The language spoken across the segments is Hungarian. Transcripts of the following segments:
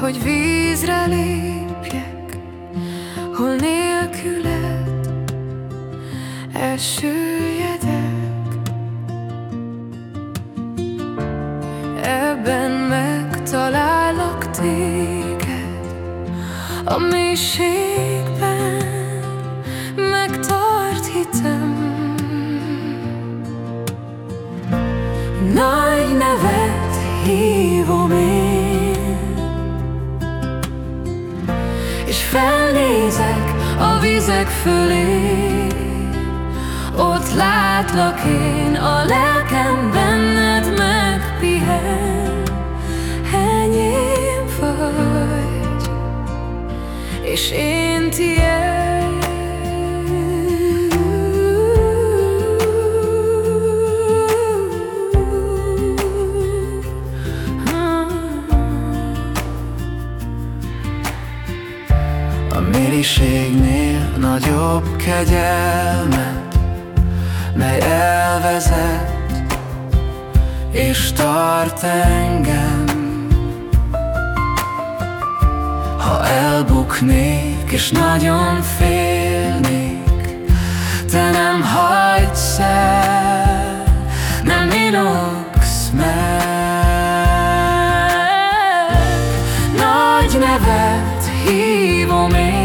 hogy vízre lépjek, hol nélküled elsüllyedek. Ebben megtalállak téged, a mélységben megtart hitem. A vizek fölé. Ott látlak én, a lelkem benned megpihen. Enyém vagy, és én mélységnél nagyobb kegyelmet, mely elvezet és tart engem. Ha elbuknék és nagyon félnék, te nem hagysz el, nem inoksz meg. Nagy nevet hívom én,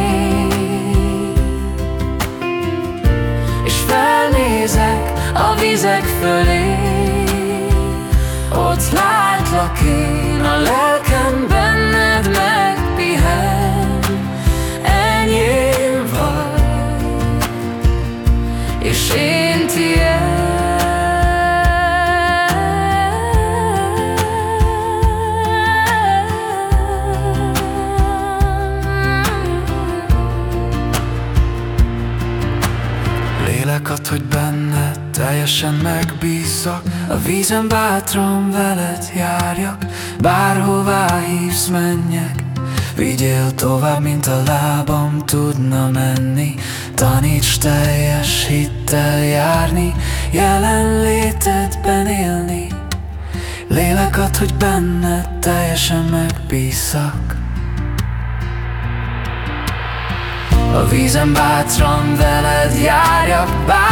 vizek fölé. Ott látlak én, a lelkem benned megpihen. Enyém vagy, és én tiéd. Lélek ad, hogy benned Teljesen megbízzak, a vízen bátran veled járjak Bárhová hívsz menjek, vigyél tovább, mint a lábam tudna menni Taníts teljes hittel járni, jelenlétedben élni. Lélek ad, hogy benned teljesen megbízzak A vízen bátran veled járjak Bárhová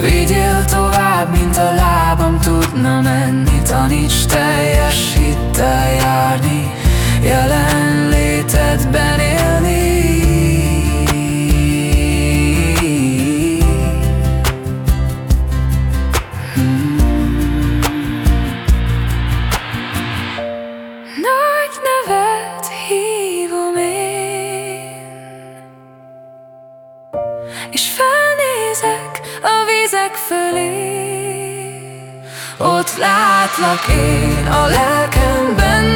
Vigyél tovább, mint a lábam tudna menni. Taníts teljes hittel járni Jelenlétedben élni. És felnézek a vizek fölé Ott látlak én, a lelkem benne